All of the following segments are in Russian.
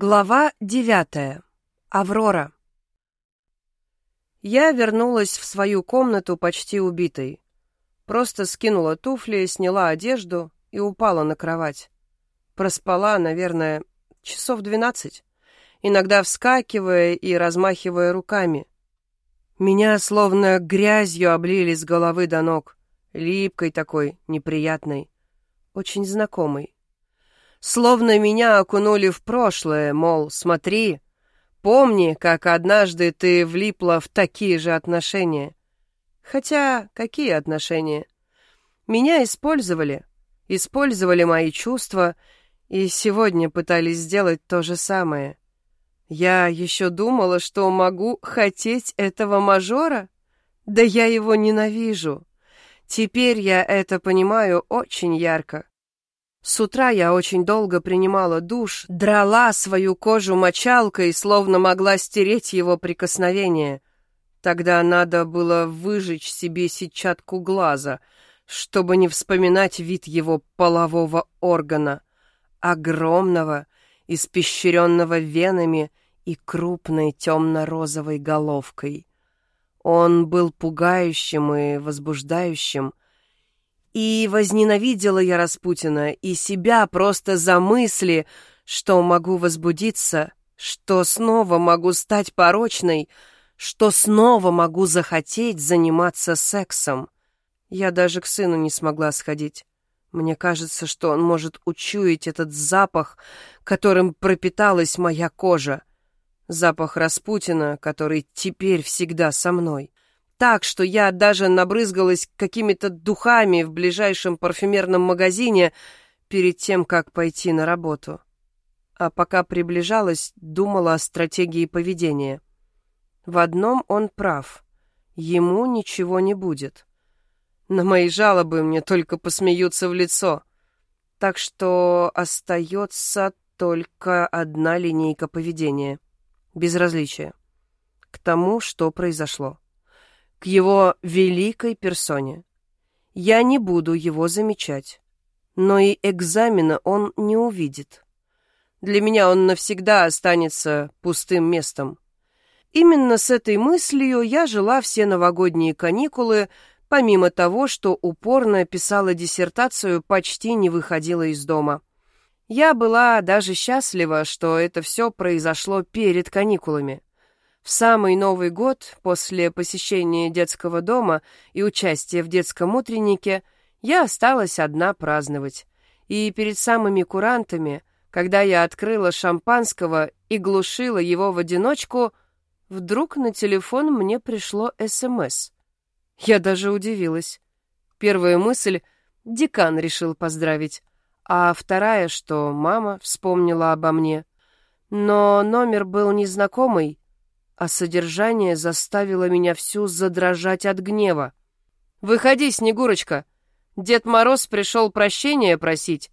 Глава девятая. Аврора. Я вернулась в свою комнату почти убитой. Просто скинула туфли, сняла одежду и упала на кровать. Проспала, наверное, часов двенадцать, иногда вскакивая и размахивая руками. Меня словно грязью облили с головы до ног, липкой такой, неприятной, очень знакомой. Словно меня окунули в прошлое, мол, смотри, помни, как однажды ты влипла в такие же отношения. Хотя, какие отношения? Меня использовали, использовали мои чувства и сегодня пытались сделать то же самое. Я еще думала, что могу хотеть этого мажора? Да я его ненавижу. Теперь я это понимаю очень ярко. С утра я очень долго принимала душ, драла свою кожу мочалкой, словно могла стереть его прикосновение. Тогда надо было выжечь себе сетчатку глаза, чтобы не вспоминать вид его полового органа, огромного, испещренного венами и крупной темно-розовой головкой. Он был пугающим и возбуждающим, и возненавидела я Распутина и себя просто за мысли, что могу возбудиться, что снова могу стать порочной, что снова могу захотеть заниматься сексом. Я даже к сыну не смогла сходить. Мне кажется, что он может учуять этот запах, которым пропиталась моя кожа. Запах Распутина, который теперь всегда со мной так, что я даже набрызгалась какими-то духами в ближайшем парфюмерном магазине перед тем, как пойти на работу. А пока приближалась, думала о стратегии поведения. В одном он прав. Ему ничего не будет. На мои жалобы мне только посмеются в лицо. Так что остается только одна линейка поведения. Безразличие. К тому, что произошло к его великой персоне. Я не буду его замечать, но и экзамена он не увидит. Для меня он навсегда останется пустым местом. Именно с этой мыслью я жила все новогодние каникулы, помимо того, что упорно писала диссертацию, почти не выходила из дома. Я была даже счастлива, что это все произошло перед каникулами. В самый Новый год, после посещения детского дома и участия в детском утреннике, я осталась одна праздновать. И перед самыми курантами, когда я открыла шампанского и глушила его в одиночку, вдруг на телефон мне пришло СМС. Я даже удивилась. Первая мысль — декан решил поздравить, а вторая, что мама вспомнила обо мне. Но номер был незнакомый, а содержание заставило меня всю задрожать от гнева. «Выходи, Снегурочка! Дед Мороз пришел прощения просить.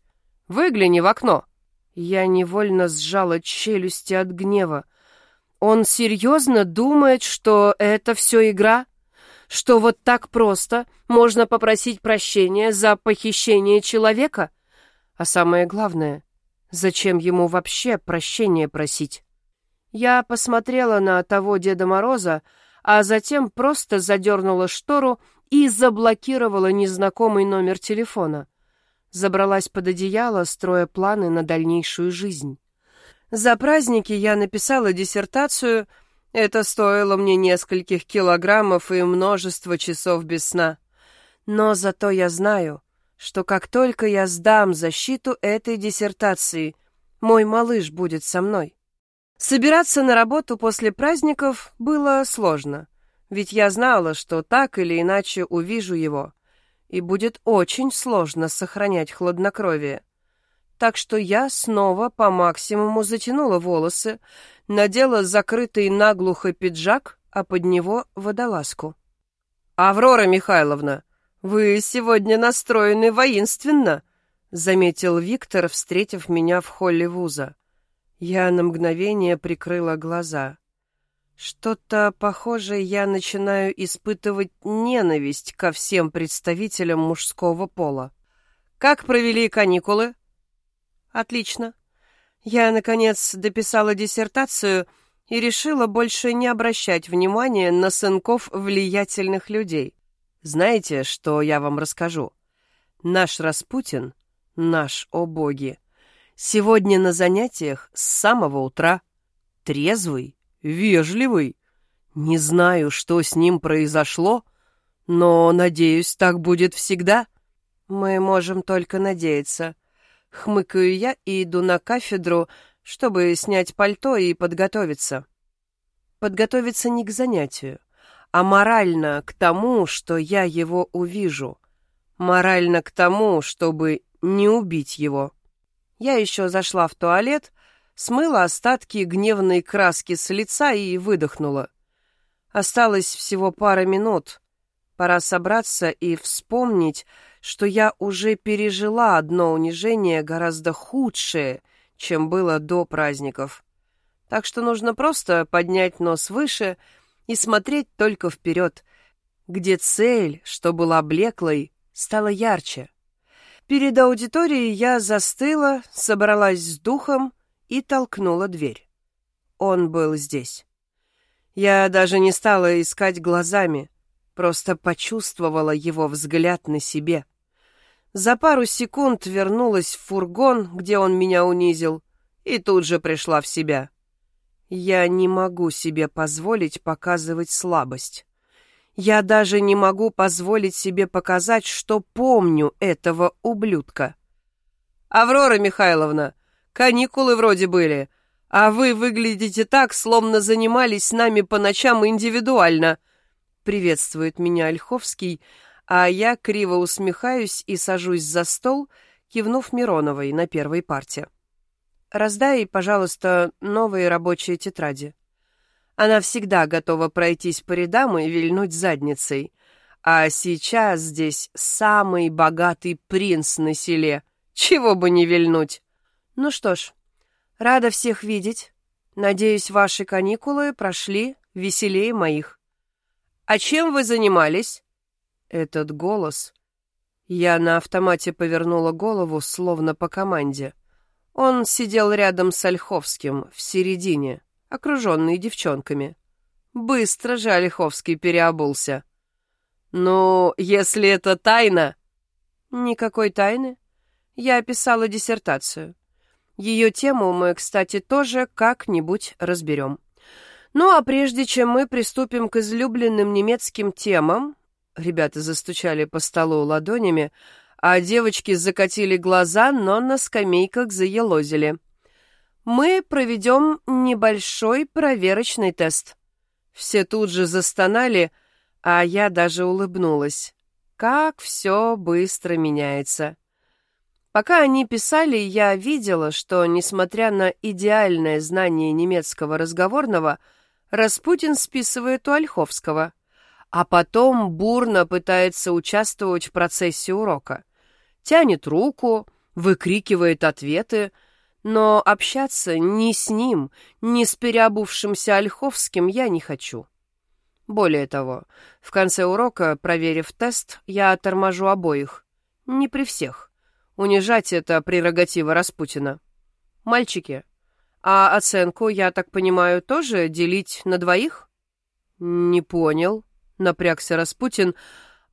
Выгляни в окно!» Я невольно сжала челюсти от гнева. «Он серьезно думает, что это все игра? Что вот так просто можно попросить прощения за похищение человека? А самое главное, зачем ему вообще прощения просить?» Я посмотрела на того Деда Мороза, а затем просто задернула штору и заблокировала незнакомый номер телефона. Забралась под одеяло, строя планы на дальнейшую жизнь. За праздники я написала диссертацию. Это стоило мне нескольких килограммов и множество часов без сна. Но зато я знаю, что как только я сдам защиту этой диссертации, мой малыш будет со мной. Собираться на работу после праздников было сложно, ведь я знала, что так или иначе увижу его, и будет очень сложно сохранять хладнокровие. Так что я снова по максимуму затянула волосы, надела закрытый наглухо пиджак, а под него водолазку. «Аврора Михайловна, вы сегодня настроены воинственно», — заметил Виктор, встретив меня в холле вуза. Я на мгновение прикрыла глаза. Что-то похожее я начинаю испытывать ненависть ко всем представителям мужского пола. Как провели каникулы? Отлично. Я, наконец, дописала диссертацию и решила больше не обращать внимания на сынков влиятельных людей. Знаете, что я вам расскажу? Наш Распутин, наш, о боги, сегодня на занятиях с самого утра. Трезвый, вежливый. Не знаю, что с ним произошло, но, надеюсь, так будет всегда. Мы можем только надеяться. Хмыкаю я и иду на кафедру, чтобы снять пальто и подготовиться. Подготовиться не к занятию, а морально к тому, что я его увижу. Морально к тому, чтобы не убить его. Я еще зашла в туалет, смыла остатки гневной краски с лица и выдохнула. Осталось всего пара минут. Пора собраться и вспомнить, что я уже пережила одно унижение гораздо худшее, чем было до праздников. Так что нужно просто поднять нос выше и смотреть только вперед, где цель, что была блеклой, стала ярче. Перед аудиторией я застыла, собралась с духом и толкнула дверь. Он был здесь. Я даже не стала искать глазами, просто почувствовала его взгляд на себе. За пару секунд вернулась в фургон, где он меня унизил, и тут же пришла в себя. Я не могу себе позволить показывать слабость. Я даже не могу позволить себе показать, что помню этого ублюдка. «Аврора Михайловна, каникулы вроде были, а вы выглядите так, словно занимались с нами по ночам индивидуально», приветствует меня Ольховский, а я криво усмехаюсь и сажусь за стол, кивнув Мироновой на первой парте. «Раздай, пожалуйста, новые рабочие тетради». Она всегда готова пройтись по рядам и вильнуть задницей. А сейчас здесь самый богатый принц на селе. Чего бы не вильнуть. Ну что ж, рада всех видеть. Надеюсь, ваши каникулы прошли веселее моих. А чем вы занимались? Этот голос... Я на автомате повернула голову, словно по команде. Он сидел рядом с Ольховским, в середине, окруженный девчонками. Быстро же Ольховский переобулся. «Ну, если это тайна...» «Никакой тайны. Я описала диссертацию. Ее тему мы, кстати, тоже как-нибудь разберем. Ну, а прежде чем мы приступим к излюбленным немецким темам, Ребята застучали по столу ладонями, а девочки закатили глаза, но на скамейках заелозили. «Мы проведем небольшой проверочный тест». Все тут же застонали, а я даже улыбнулась. Как все быстро меняется. Пока они писали, я видела, что, несмотря на идеальное знание немецкого разговорного, Распутин списывает у Ольховского — а потом бурно пытается участвовать в процессе урока. Тянет руку, выкрикивает ответы, но общаться ни с ним, ни с переобувшимся Ольховским я не хочу. Более того, в конце урока, проверив тест, я торможу обоих. Не при всех. Унижать это прерогатива Распутина. Мальчики, а оценку, я так понимаю, тоже делить на двоих? Не понял. — напрягся Распутин,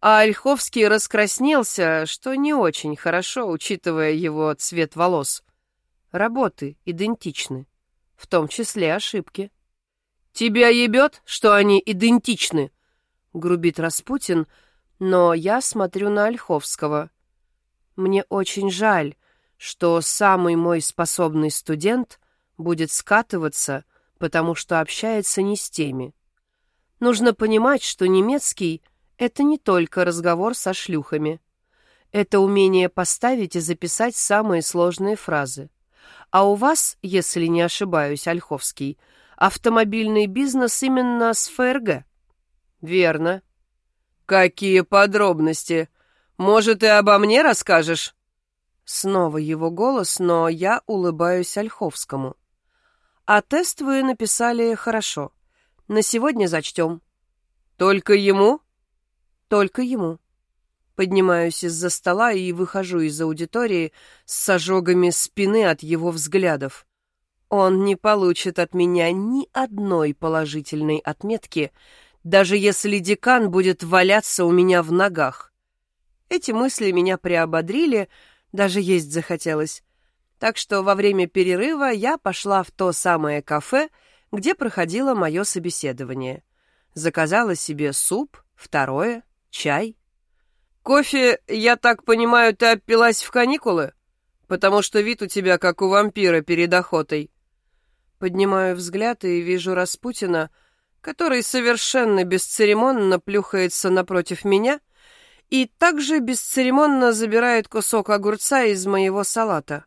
а Ольховский раскраснелся, что не очень хорошо, учитывая его цвет волос. Работы идентичны, в том числе ошибки. «Тебя ебет, что они идентичны?» — грубит Распутин, но я смотрю на Ольховского. Мне очень жаль, что самый мой способный студент будет скатываться, потому что общается не с теми. Нужно понимать, что немецкий — это не только разговор со шлюхами. Это умение поставить и записать самые сложные фразы. А у вас, если не ошибаюсь, Ольховский, автомобильный бизнес именно с ФРГ? Верно. Какие подробности? Может, и обо мне расскажешь? Снова его голос, но я улыбаюсь Ольховскому. А тест вы написали хорошо. На сегодня зачтем». «Только ему?» «Только ему». Поднимаюсь из-за стола и выхожу из аудитории с ожогами спины от его взглядов. Он не получит от меня ни одной положительной отметки, даже если декан будет валяться у меня в ногах. Эти мысли меня приободрили, даже есть захотелось. Так что во время перерыва я пошла в то самое кафе, где проходило мое собеседование. Заказала себе суп, второе, чай. «Кофе, я так понимаю, ты опилась в каникулы? Потому что вид у тебя как у вампира перед охотой». Поднимаю взгляд и вижу Распутина, который совершенно бесцеремонно плюхается напротив меня и также бесцеремонно забирает кусок огурца из моего салата.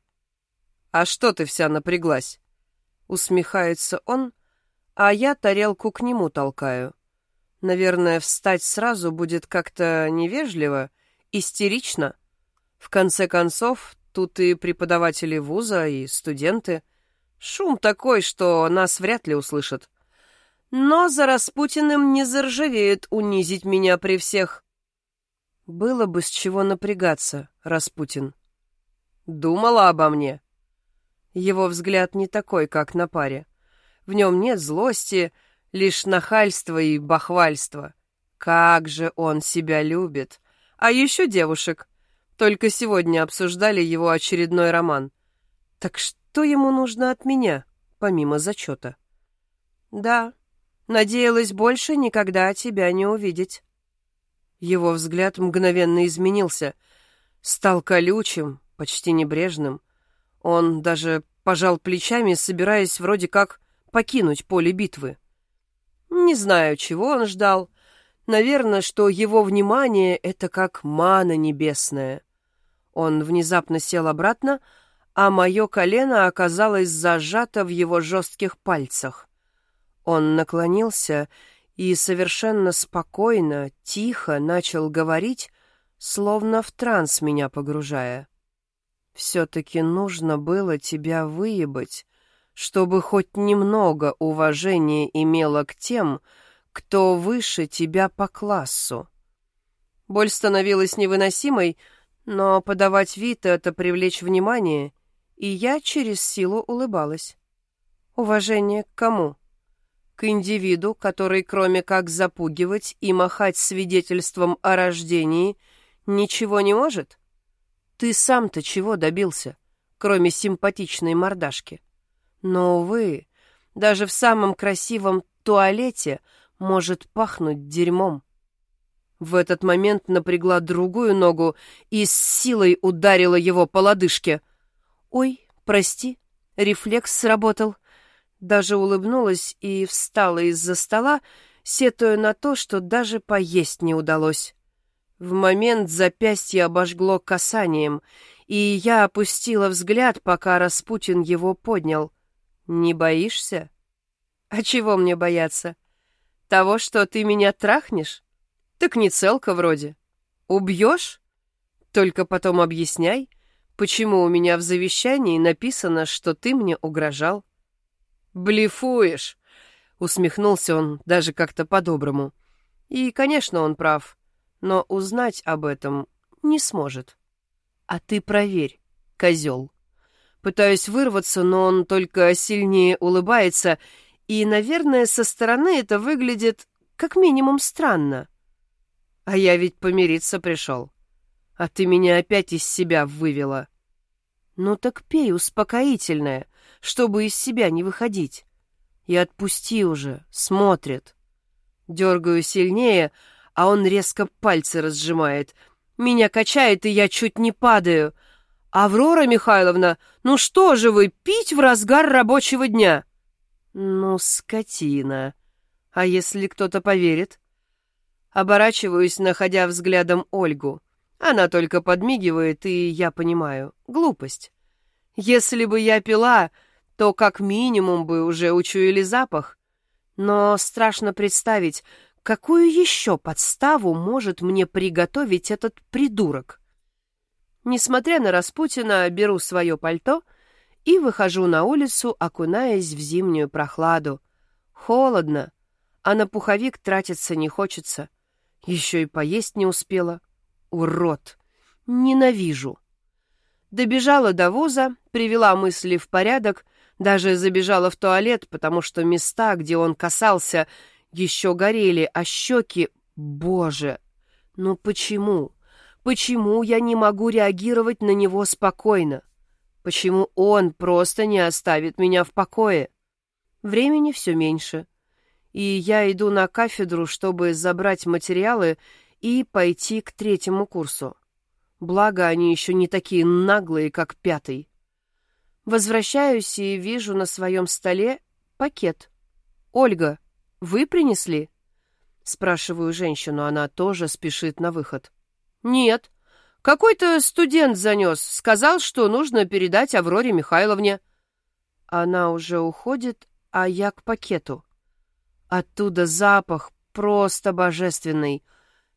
«А что ты вся напряглась?» Усмехается он, а я тарелку к нему толкаю. Наверное, встать сразу будет как-то невежливо, истерично. В конце концов, тут и преподаватели вуза, и студенты — Шум такой, что нас вряд ли услышат. Но за Распутиным не заржавеет унизить меня при всех. Было бы с чего напрягаться, Распутин. Думала обо мне. Его взгляд не такой, как на паре. В нем нет злости, лишь нахальство и бахвальство. Как же он себя любит. А еще девушек. Только сегодня обсуждали его очередной роман. Так что ему нужно от меня, помимо зачета? Да, надеялась больше никогда тебя не увидеть. Его взгляд мгновенно изменился, стал колючим, почти небрежным. Он даже пожал плечами, собираясь вроде как покинуть поле битвы. Не знаю, чего он ждал. Наверное, что его внимание — это как мана небесная. Он внезапно сел обратно, а мое колено оказалось зажато в его жестких пальцах. Он наклонился и совершенно спокойно, тихо начал говорить, словно в транс меня погружая. «Все-таки нужно было тебя выебать, чтобы хоть немного уважения имело к тем, кто выше тебя по классу». Боль становилась невыносимой, но подавать вид — это привлечь внимание — и я через силу улыбалась. Уважение к кому? К индивиду, который, кроме как запугивать и махать свидетельством о рождении, ничего не может? Ты сам-то чего добился, кроме симпатичной мордашки? Но, увы, даже в самом красивом туалете может пахнуть дерьмом. В этот момент напрягла другую ногу и с силой ударила его по лодыжке — «Ой, прости, рефлекс сработал». Даже улыбнулась и встала из-за стола, сетуя на то, что даже поесть не удалось. В момент запястье обожгло касанием, и я опустила взгляд, пока Распутин его поднял. «Не боишься?» «А чего мне бояться? Того, что ты меня трахнешь? Так не целка вроде. Убьешь? Только потом объясняй, Почему у меня в завещании написано, что ты мне угрожал? Блефуешь, усмехнулся он даже как-то по-доброму. И, конечно, он прав, но узнать об этом не сможет. А ты проверь, козел. Пытаюсь вырваться, но он только сильнее улыбается, и, наверное, со стороны это выглядит как минимум странно. А я ведь помириться пришел а ты меня опять из себя вывела. Ну так пей успокоительное, чтобы из себя не выходить. И отпусти уже, смотрит. Дергаю сильнее, а он резко пальцы разжимает. Меня качает, и я чуть не падаю. «Аврора Михайловна, ну что же вы, пить в разгар рабочего дня?» «Ну, скотина. А если кто-то поверит?» Оборачиваюсь, находя взглядом Ольгу. Она только подмигивает, и я понимаю. Глупость. Если бы я пила, то как минимум бы уже учуяли запах. Но страшно представить, какую еще подставу может мне приготовить этот придурок. Несмотря на Распутина, беру свое пальто и выхожу на улицу, окунаясь в зимнюю прохладу. Холодно, а на пуховик тратиться не хочется. Еще и поесть не успела. Урод! Ненавижу! Добежала до вуза, привела мысли в порядок, Даже забежала в туалет, потому что места, где он касался, еще горели, а щеки... Боже! Ну почему? Почему я не могу реагировать на него спокойно? Почему он просто не оставит меня в покое? Времени все меньше. И я иду на кафедру, чтобы забрать материалы и пойти к третьему курсу. Благо, они еще не такие наглые, как пятый. Возвращаюсь и вижу на своем столе пакет. «Ольга, вы принесли?» Спрашиваю женщину, она тоже спешит на выход. «Нет. Какой-то студент занес, сказал, что нужно передать Авроре Михайловне». Она уже уходит, а я к пакету. Оттуда запах просто божественный.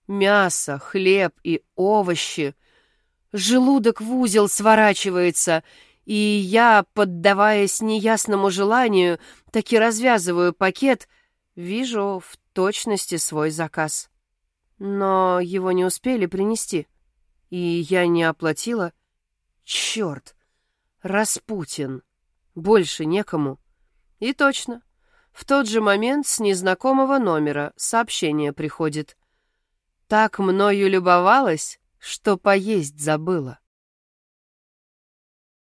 Мясо, хлеб и овощи. Желудок в узел сворачивается — и я, поддаваясь неясному желанию, таки развязываю пакет, вижу в точности свой заказ. Но его не успели принести, и я не оплатила. Черт! Распутин! Больше некому. И точно. В тот же момент с незнакомого номера сообщение приходит. Так мною любовалась, что поесть забыла.